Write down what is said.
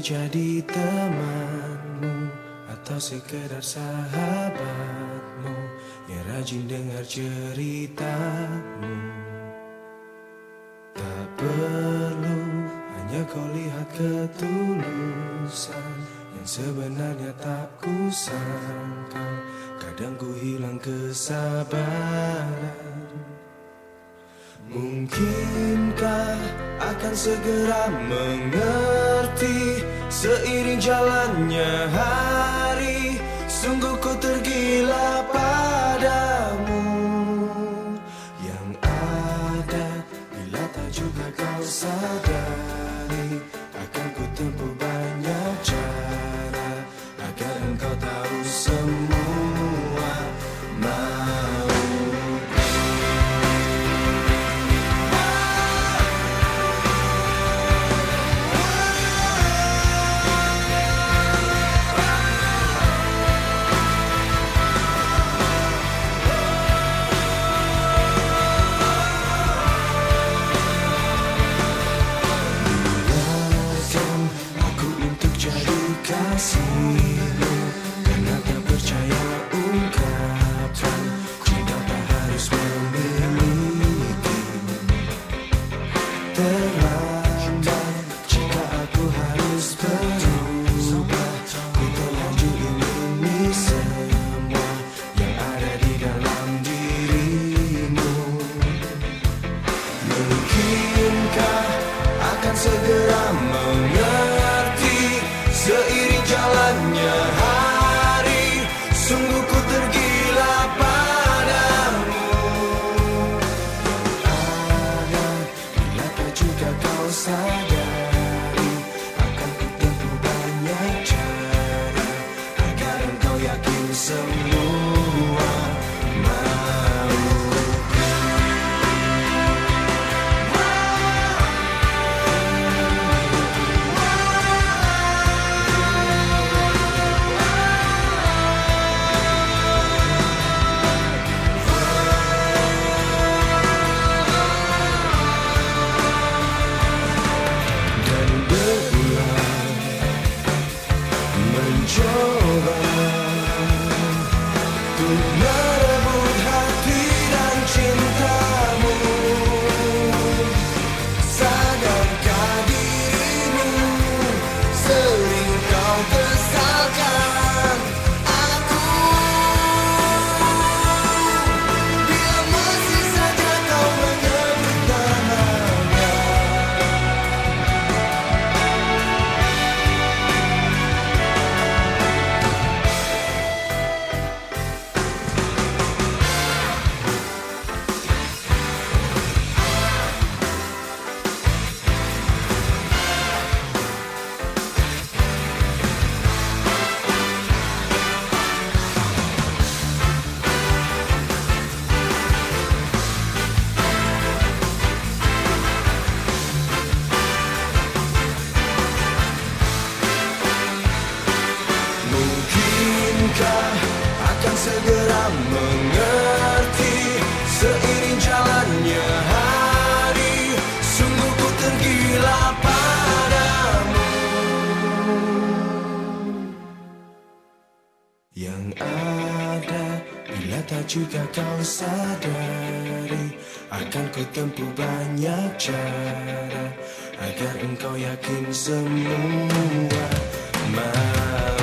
jadi temanmu Atau sekedar sahabatmu. Yang rajin dengar ceritamu. Tak perlu hanya kau lihat ketulusan Yang sebenarnya tak kusangka. Kadang ku hilang kesabaran. Mungkinkah akan segera mengerti Seiring jalannya hari Sungguh ku tergila padamu. Yang ada bila tak juga kau sadari juga Yang ada bila tak juga kau sadari Akan ku tempuh banyak cara Agar engkau yakin semua. Mau